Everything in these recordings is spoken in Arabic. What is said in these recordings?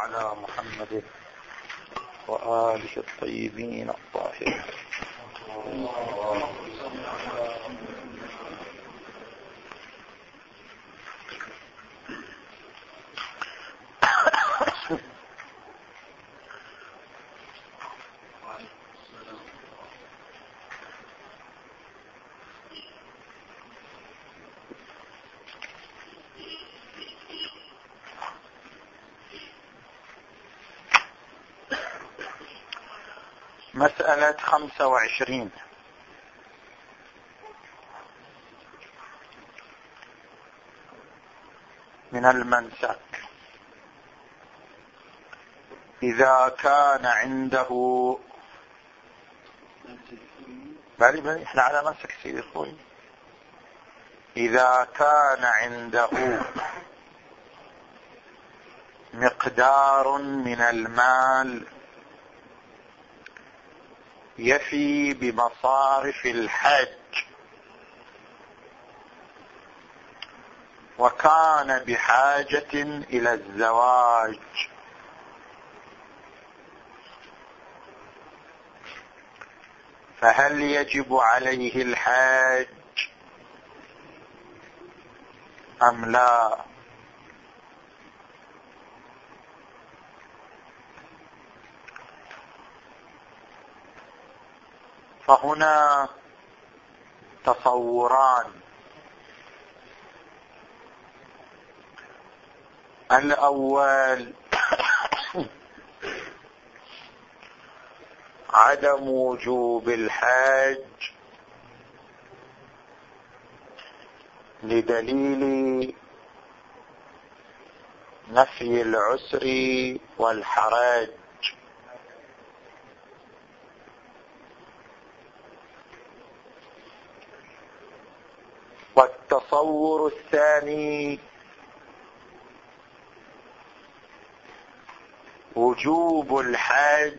على محمد وآله الطيبين الطاهرين مسألة خمسة وعشرين. من المنسك. إذا كان عنده بالي بالي إحنا على منسك سيدي أخوي إذا كان عنده مقدار من المال يفي بمصارف الحج. وكان بحاجة إلى الزواج. فهل يجب عليه الحاج أم لا؟ فهنا تصوران. الأول عدم وجوب الحج لدليل نفي العسر والحرج والتصور الثاني وجوب الحج.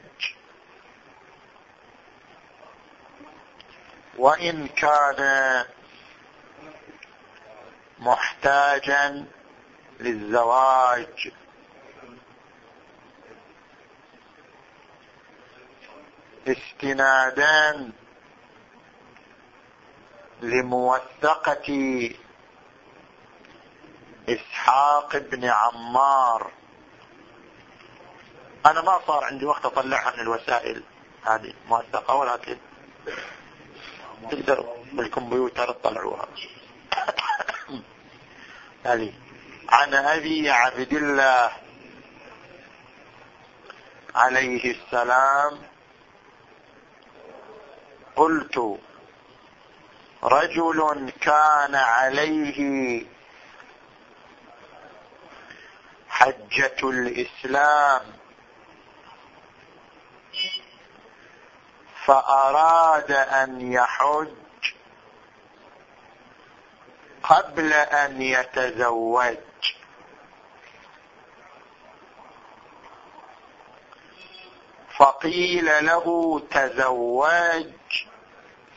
وإن كان محتاجا للزواج. استنادا لموثقة إسحاق بن عمار. أنا ما صار عندي وقت أطلعها من الوسائل هذه موثقة ولكن تقدروا بالكمبيوتر تطلعوها. هذه. عن أبي عبد الله عليه السلام قلت رجل كان عليه حجة الإسلام فأراد أن يحج قبل أن يتزوج. فقيل له تزوج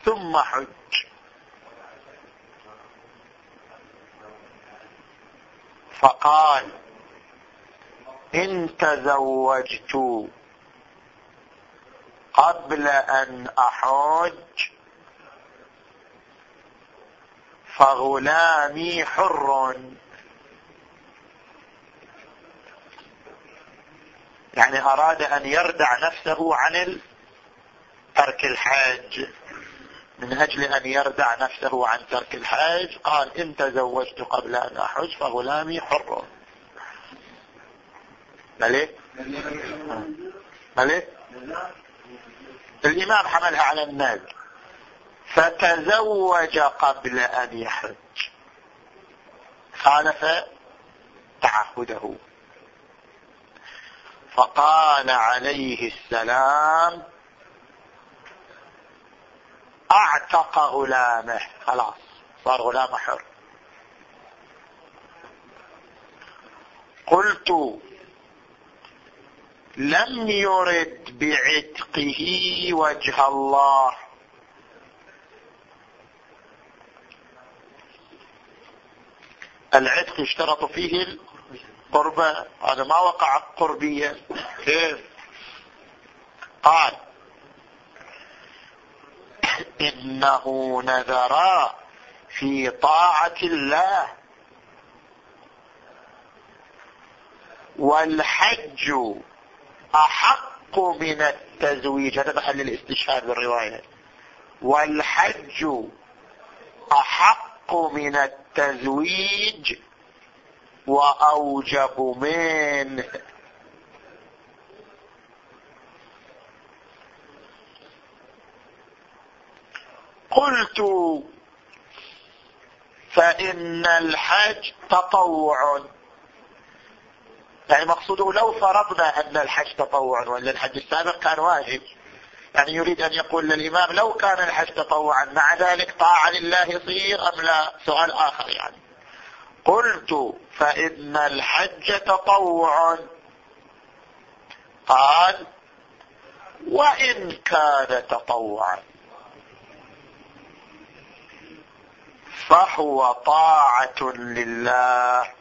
ثم حج. فقال إن تزوجت قبل أن أحج فغلامي حر. يعني أراد أن يردع نفسه عن ترك الحاج. من أجل أن يردع نفسه عن ترك الحج قال إن تزوجت قبل أن أحج فغلامي حر. مليه مليه الإمام حملها على الناس. فتزوج قبل أن يحج. خالف تعهده. فقال عليه السلام أعتق غلامه. خلاص. صار غلام حر. قلت لم يرد بعتقه وجه الله. العتق يشترط فيه قربة هذا ما وقع قربيا. كيف؟ قال إنه نذرا في طاعة الله. والحج أحق من التزويج. هذا محل الاستشهاد بالرواية. والحج أحق من التزويج وأوجب منه. قلت فإن الحج تطوع. يعني مقصوده لو فرضنا أن الحج تطوع وأن الحج السابق كان واجب. يعني يريد أن يقول للإمام لو كان الحج تطوعا مع ذلك طاعة لله يصير أم لا؟ سؤال آخر يعني. قلت فإن الحج تطوع. قال وإن كان تطوعا. فهو طاعة لله.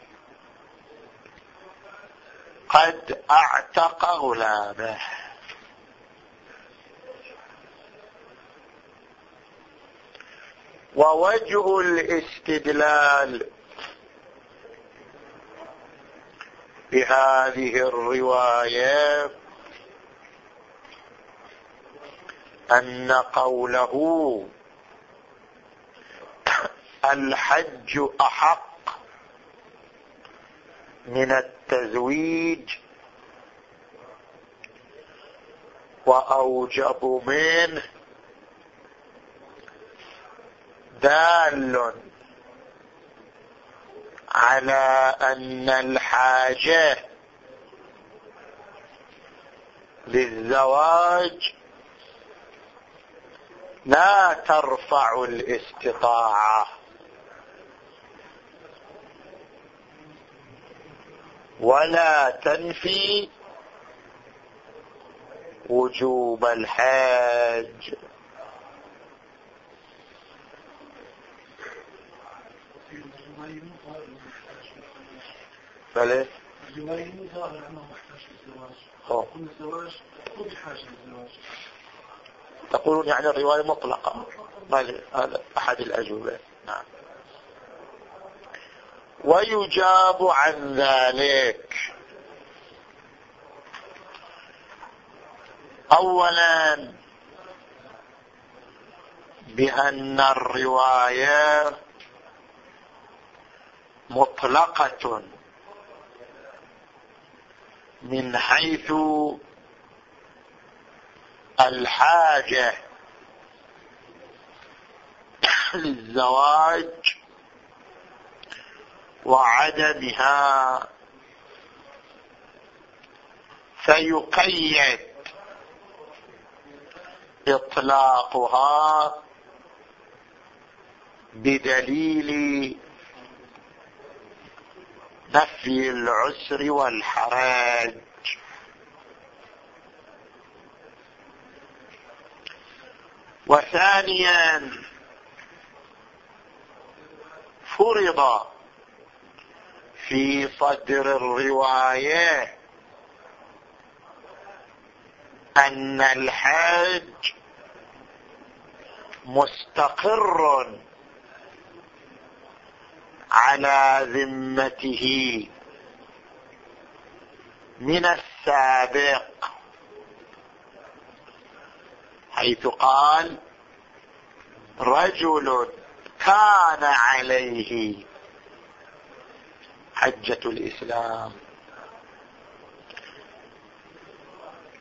قد أعتق غلامه. ووجه الاستدلال بهذه الرواية أن قوله الحج أحق من التزويج وأوجب منه دال على أن الحاجة للزواج لا ترفع الاستطاعة. ولا تنفي وجوب الحاج. بلى أنه محتاج للزواج الزواج بحاجة للزواج تقولون يعني الرواية مطلقة. هذا أحد الأجوبة. نعم. ويجاب عن ذلك. اولا بأن الرواية مطلقة من حيث الحاجة للزواج وعدمها فيقيد إطلاقها بدليل نفي العسر والحرج وثانيا فرض في صدر الرواية أن الحج مستقر على ذمته من السابق حيث قال رجل كان عليه حجة الإسلام.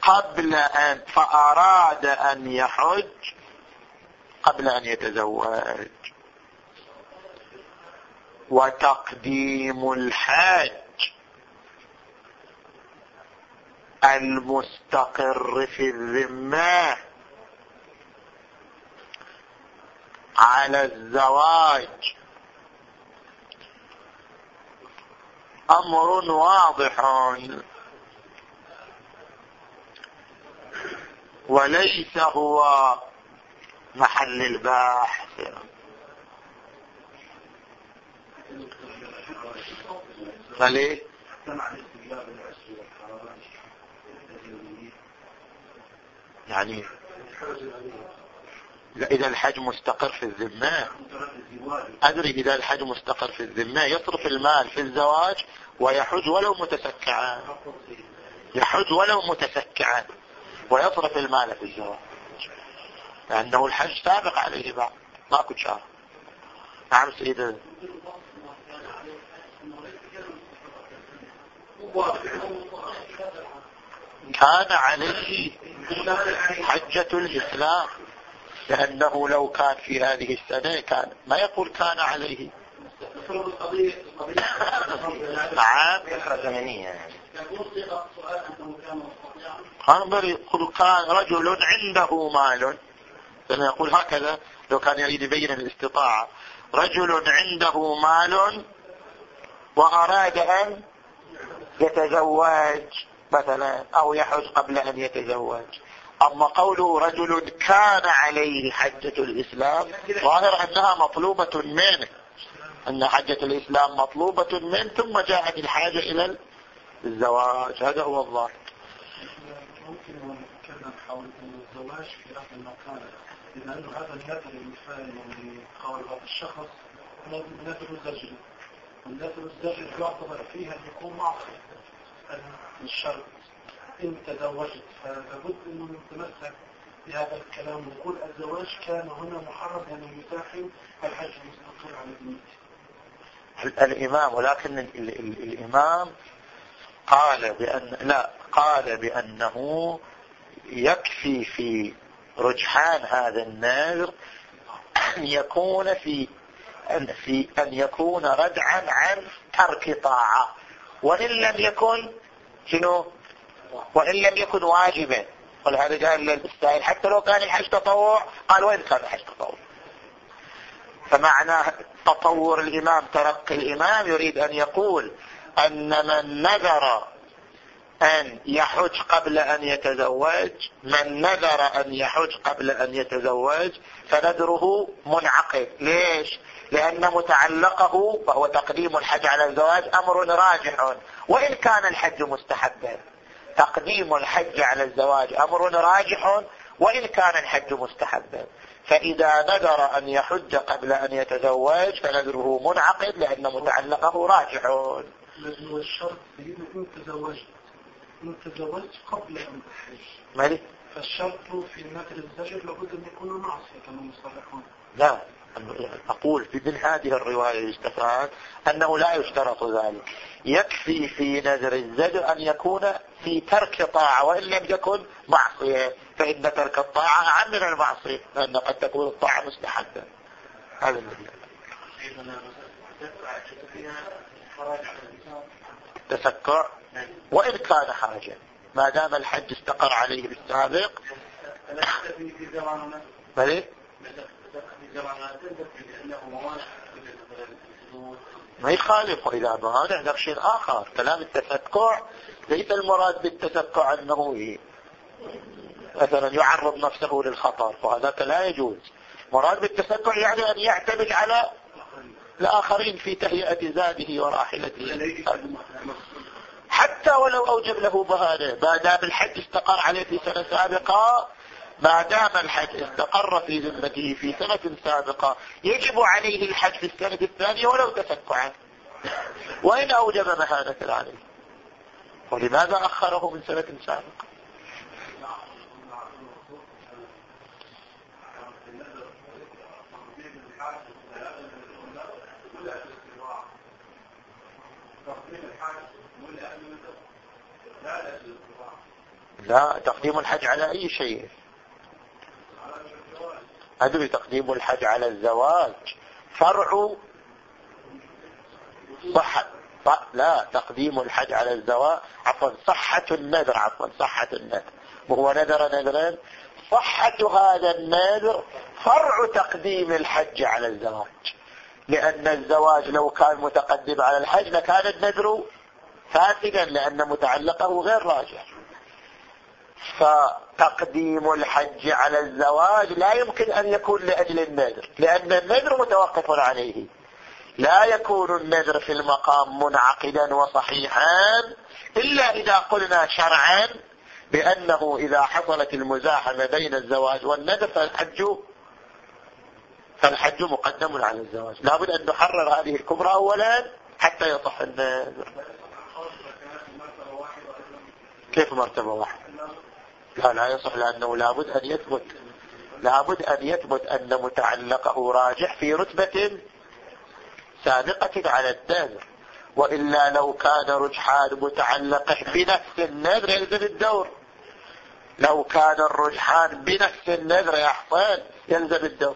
قبل أن فأراد أن يحج قبل أن يتزوج. وتقديم الحج المستقر في الذمة على الزواج. أمر واضح. وليس هو محل الباحث. فليه؟ يعني إذا الحج مستقر في الذمة. أدري إذا الحج مستقر في الذمة. يصرف المال في الزواج ويحج ولو متسكعا. يحج ولو متسكعا. ويصرف المال في الزواج. لأنه الحج سابق عليه بعض. ماكو شهر. نعم سيدي كان عليه حجة الإسلام. لأنه لو كان في هذه السنة كان ما يقول كان عليه. نعم. كان يقول كان رجل عنده مال. لأنه يقول هكذا لو كان يريد يبين الاستطاعة. رجل عنده مال وأراد أن يتزوج مثلا أو يحج قبل أن يتزوج. أما قوله رجل كان عليه حجة الإسلام؟ ظاهر أنها مطلوبة منه. أن حجة الإسلام مطلوبة منه ثم جاءت الحاجة إلى الزواج. هذا هو الظاهر. ممكن نتكلم حول الزواج في هذا المكان لأن هذا النذر المثال قال هذا الشخص نذر الزجر النذر الزجر يعتبر فيها أن يكون معصية الشرط. إن تزوجت فلابد أنه نتمسك بهذا الكلام ونقول الزواج كان هنا محرم لأنه يزاحم الحج المستقر على ذمته الإمام ولكن ال ال ال الإمام قال بأن لا قال بأنه يكفي في رجحان هذا النذر أن يكون في أن, في أن يكون ردعا عن ترك طاعة. وإن لم يكن شنو؟ وإن لم يكن واجبا. ولهذا قال للسائل حتى لو كان الحج تطوع قال وين كان الحج تطوع. فمعنى تطور الإمام ترقي الإمام يريد أن يقول أن من نذر أن يحج قبل أن يتزوج من نذر أن يحج قبل أن يتزوج فنذره منعقد. ليش؟ لأن متعلقه وهو تقديم الحج على الزواج أمر راجع وإن كان الحج مستحبا. تقديم الحج على الزواج أمر راجح وإن كان الحج مستحبا. فإذا نذر أن يحج قبل أن يتزوج فنذره منعقد لأن متعلقه راجح. لكن الشرط سيدنا إن تزوجت. إن تزوجت قبل أن تحج. مالي؟ فالشرط في النذر الزجر لابد أن يكون معصية كما يصرحون. لا أقول في من هذه الرواية يستفاد أنه لا يشترط ذلك. يكفي في نذر الزجر أن يكون في ترك طاعة وإن لم يكن معصية. فإن ترك الطاعة أعم من المعصية لأن قد تكون الطاعة مستحبة. هذا الذي التسكع وإن كان حاجة. ما دام الحج استقر عليه بالسابق. بلي ما يخالف إذا ذاك شيء آخر. كلام التسكع ليس المراد بالتسكع أنه مثلا يعرض نفسه للخطر وهذاك لا يجوز. مراد بالتسكع يعني أن يعتمد على الآخرين في تهيئة زاده وراحلته. حتى ولو أوجب له بهانة ما دام الحج استقر عليه في سنة سابقة ما دام الحج استقر في ذمته في سنة سابقة يجب عليه الحج في السنة الثانية ولو تسكعا وإن أوجب مهانة عليه ولماذا أخره من سنة سابقة؟ لا تقديم الحج على أي شيء. أدري تقديم الحج على الزواج. فرع صحة. لا تقديم الحج على الزواج. عفوا صحة النذر عفوا صحة النذر. وهو نذر نذرين. صحة هذا النذر فرع تقديم الحج على الزواج. لأن الزواج لو كان متقدم على الحج لكان النذر فاسدا لأن متعلقه غير راجع. فتقديم الحج على الزواج لا يمكن أن يكون لأجل النذر لأن النذر متوقف عليه. لا يكون النذر في المقام منعقدا وصحيحا إلا إذا قلنا شرعا بأنه إذا حصلت المزاحمة بين الزواج والنذر فالحج فالحج مقدم على الزواج. لابد أن نحرر هذه الكبرى أولا حتى يصح النذر. كيف مرتبة واحدة؟ لا لا يصح لأنه لابد أن يثبت لابد أن يثبت أن متعلقه راجح في رتبة سابقة على النذر وإلا لو كان رجحان متعلقه بنفس النذر يلزم الدور. لو كان الرجحان بنفس النذر يا حسين يلزم الدور.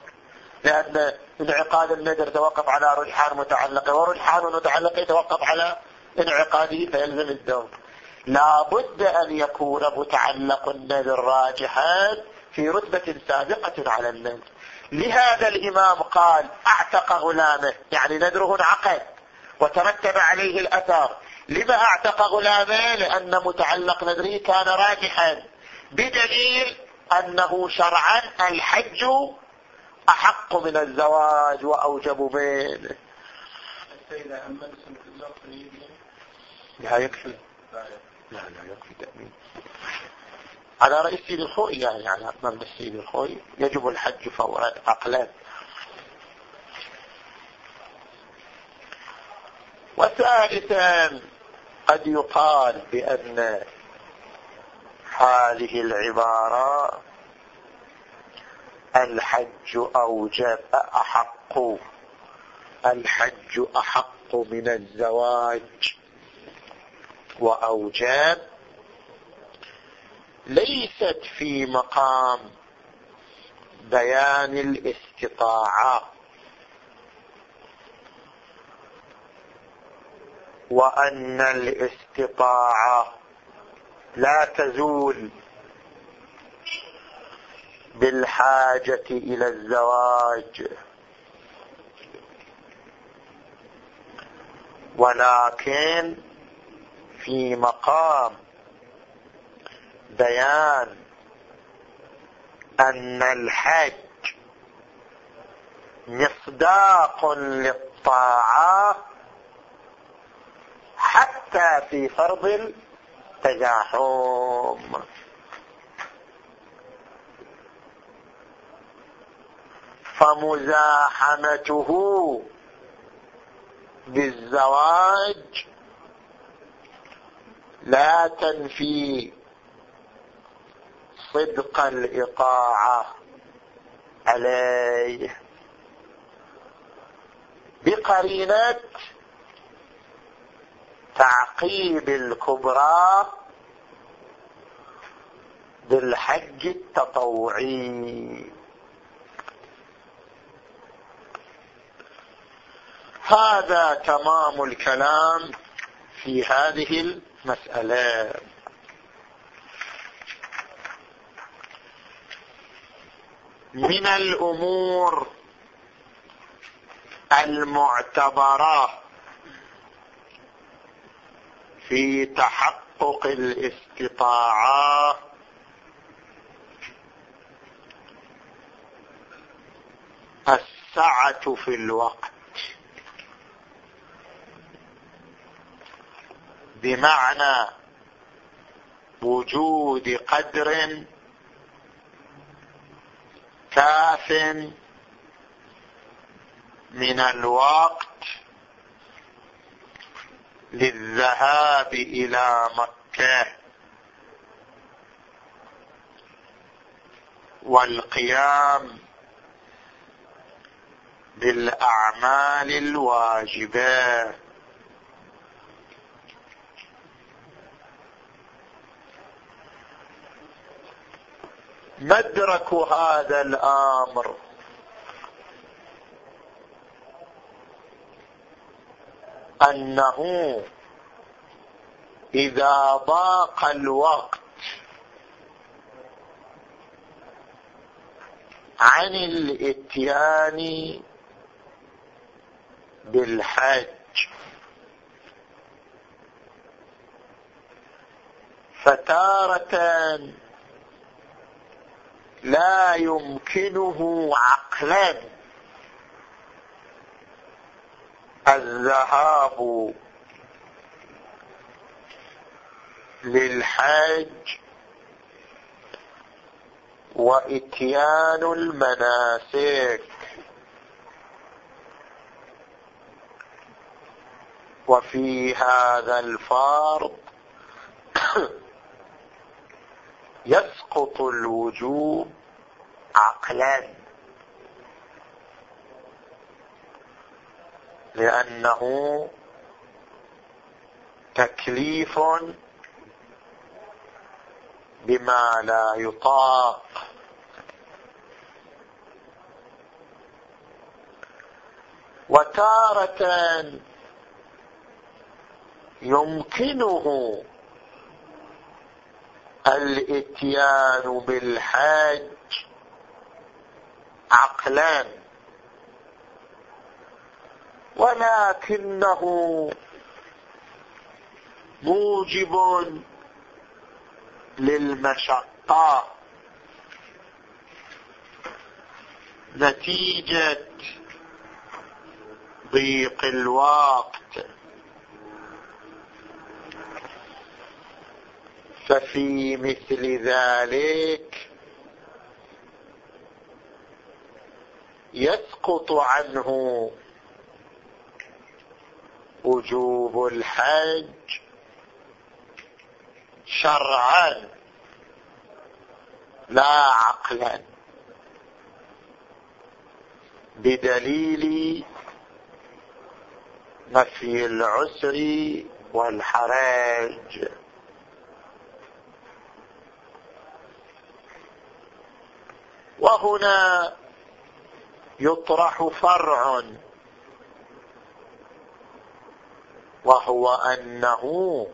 لأن انعقاد النذر توقف على رجحان متعلقه ورجحان متعلقه يتوقف على انعقاده فيلزم الدور. لا بد أن يكون متعلق النذر راجحا في رتبة سابقة على النذر. لهذا الإمام قال أعتق غلامه يعني نذره انعقد وترتب عليه الأثر. لما أعتق غلامه؟ لأن متعلق نذره كان راجحا بدليل أنه شرعا الحج أحق من الزواج وأوجب منه. لا يكفي. لا لا يكفي تأمين. على رأي السيد الخوي يعني على مبنى السيد الخوي يجب الحج فورا عقلا وثالثا قد يقال بأن هذه العبارة الحج أوجب أحق الحج أحق من الزواج. وأوجاب ليست في مقام بيان الاستطاعة. وأن الاستطاعة لا تزول بالحاجة إلى الزواج ولكن في مقام بيان أن الحج مصداق للطاعة حتى في فرض التزاحم فمزاحمته بالزواج لا تنفي صدق الإطاعة عليه. بقرينة تعقيب الكبرى بالحج التطوعي. هذا تمام الكلام في هذه المسألة من الأمور المعتبرة في تحقق الاستطاعة السعة في الوقت. بمعنى وجود قدر كاف من الوقت للذهاب إلى مكة والقيام بالأعمال الواجبات مدرك هذا الأمر. أنه إذا ضاق الوقت عن الإتيان بالحج فتارة لا يمكنه عقلا. الذهاب للحج وإتيان المناسك. وفي هذا الفرض يسقط الوجوب عقلا. لأنه تكليف بما لا يطاق. وتارة يمكنه الاتيان بالحج عقلا ولكنه موجب للمشقة. نتيجة ضيق الوقت ففي مثل ذلك يسقط عنه وجوب الحج شرعا لا عقلا. بدليل نفي العسر والحرج وهنا يطرح فرع وهو أنه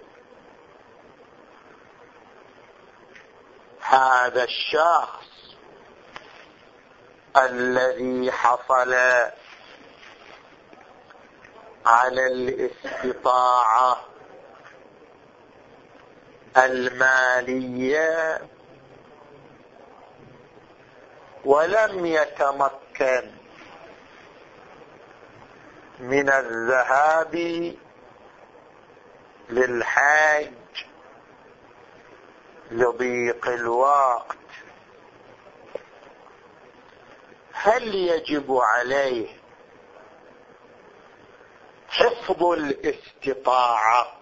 هذا الشخص الذي حصل على الاستطاعة المالية ولم يتمكن من الذهاب للحاج لضيق الوقت. هل يجب عليه حفظ الاستطاعة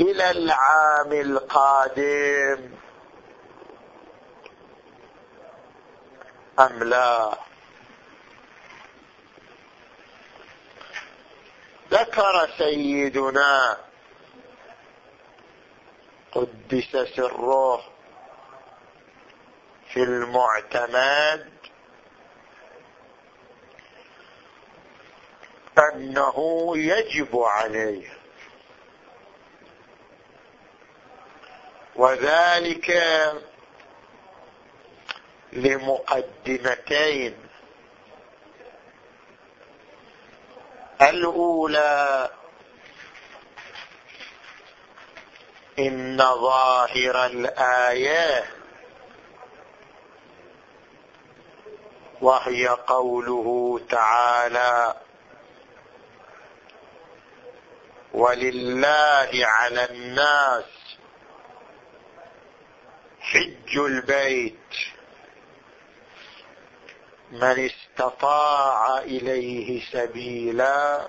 إلى العام القادم؟ أم لا؟ ذكر سيدنا قدس سره في المعتمد أنه يجب عليه. وذلك لمقدمتين. الأولى إن ظاهر الآية وهي قوله تعالى ولله على الناس حج البيت من استطاع إليه سبيلا.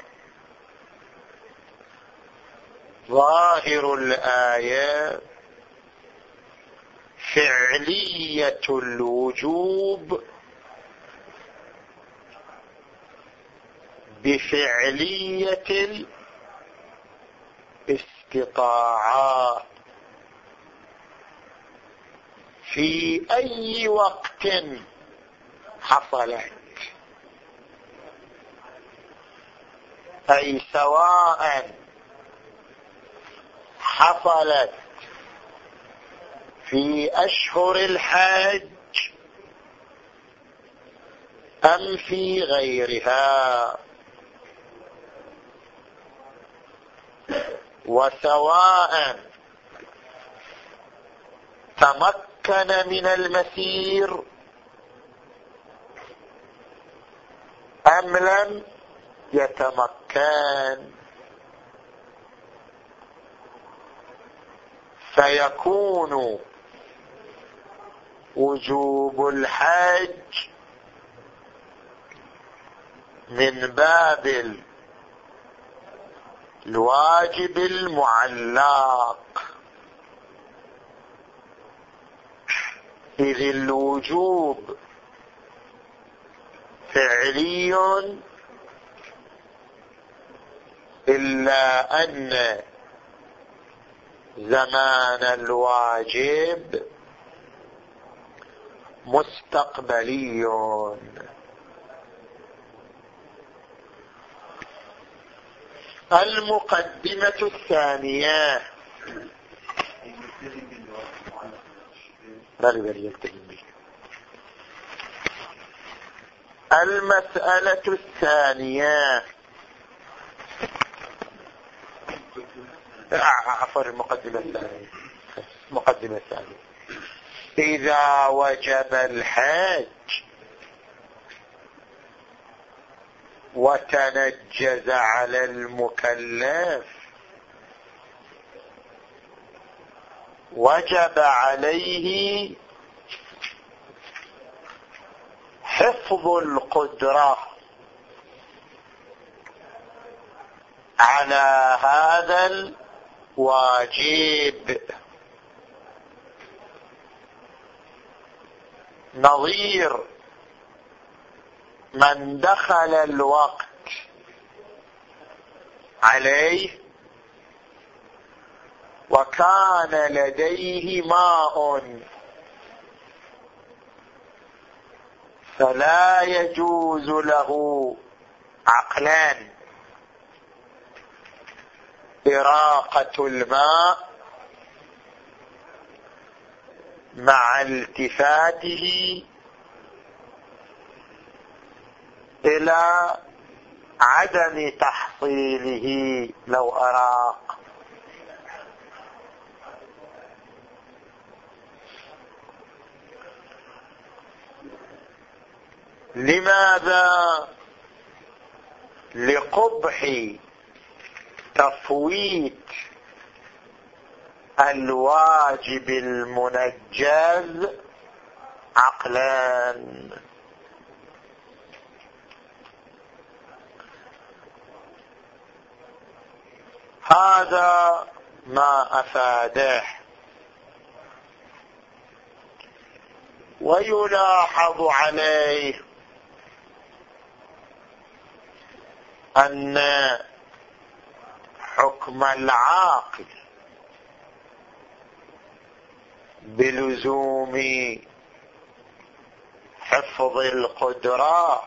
ظاهر الآية فعلية الوجوب بفعلية الاستطاعات في أي وقت حصلت. أي سواء حصلت في أشهر الحج أم في غيرها. وسواء تمكن من المسير أم لم يتمكن. فيكون وجوب الحج من باب الواجب المعلق. إذ الوجوب فعلي إلا أن زمان الواجب مستقبلي المقدمة الثانية. المسألة الثانية. عفوا المقدمة الثانية. المقدمة الثانية. إذا وجب الحج وتنجز على المكلف وجب عليه حفظ القدرة على هذا الواجب. نظير من دخل الوقت عليه وكان لديه ماء. فلا يجوز له عقلان إراقة الماء مع التفاته إلى عدم تحصيله لو أراق. لماذا لقبح تفويت الواجب المنجز عقلان هذا ما أفاده ويلاحظ عليه أن حكم العاقل بلزوم حفظ القدرة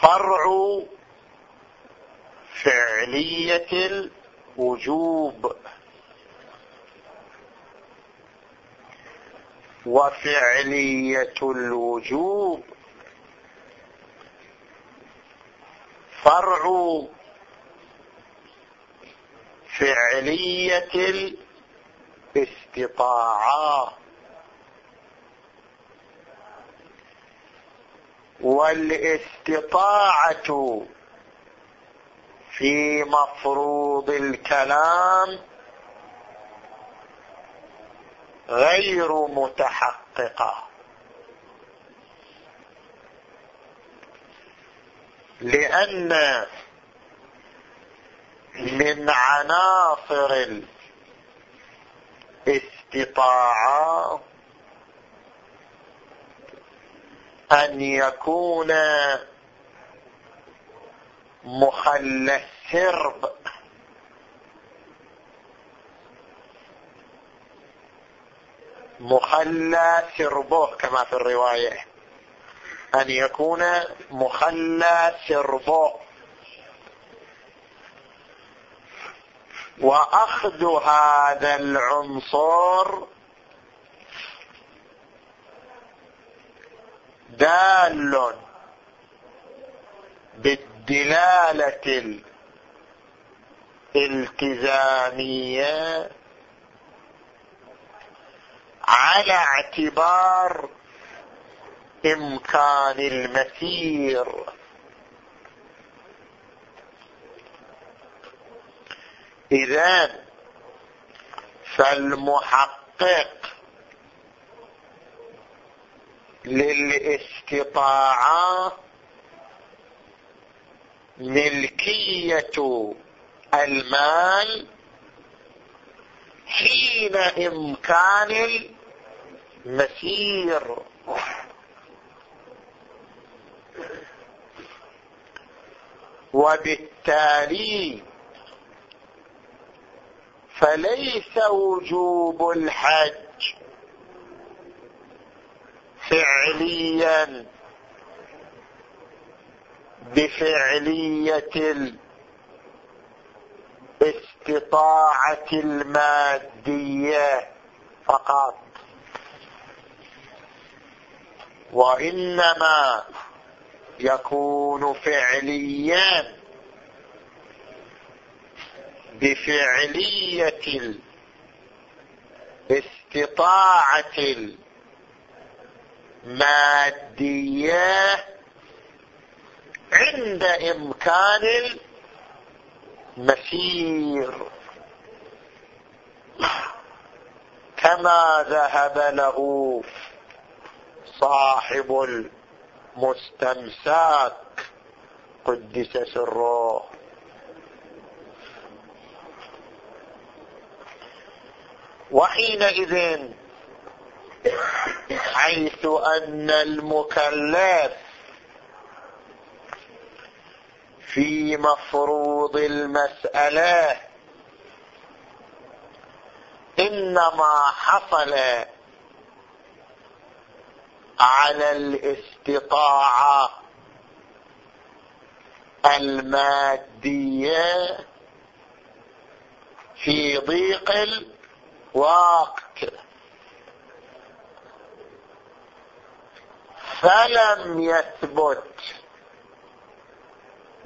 فرع فعلية الوجوب وفعلية الوجوب. فرع فعلية الاستطاعة. والاستطاعة في مفروض الكلام غير متحققة. لأن من عناصر الاستطاعة أن يكون مخلى السرب مخلى سربه كما في الرواية. أن يكون مخلى سربه وأخذ هذا العنصر دال بالدلالة الالتزامية على اعتبار إمكان المسير. إذا فالمحقق للاستطاعة ملكية المال حين إمكان المسير. وبالتالي فليس وجوب الحج فعليا بفعلية الاستطاعة المادية فقط وإنما يكون فعليا بفعلية الاستطاعة المادية عند إمكان المسير. كما ذهب له صاحب المستمساك قدس سره. وحينئذ حيث أن المكلف في مفروض المسألة إنما حصل على الاستطاعة المادية في ضيق الوقت. فلم يثبت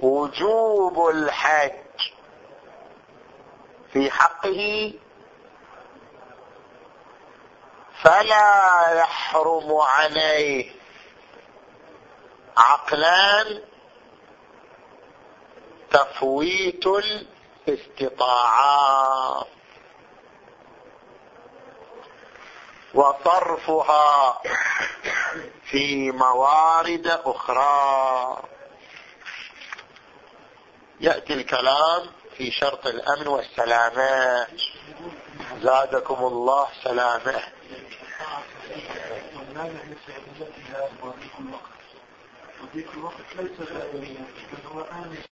وجوب الحج في حقه فلا يحرم عليه عقلان تفويت الاستطاعات. وصرفها في موارد أخرى. يأتي الكلام في شرط الأمن والسلامة. زادكم الله سلامة وضيق الوقت. ليس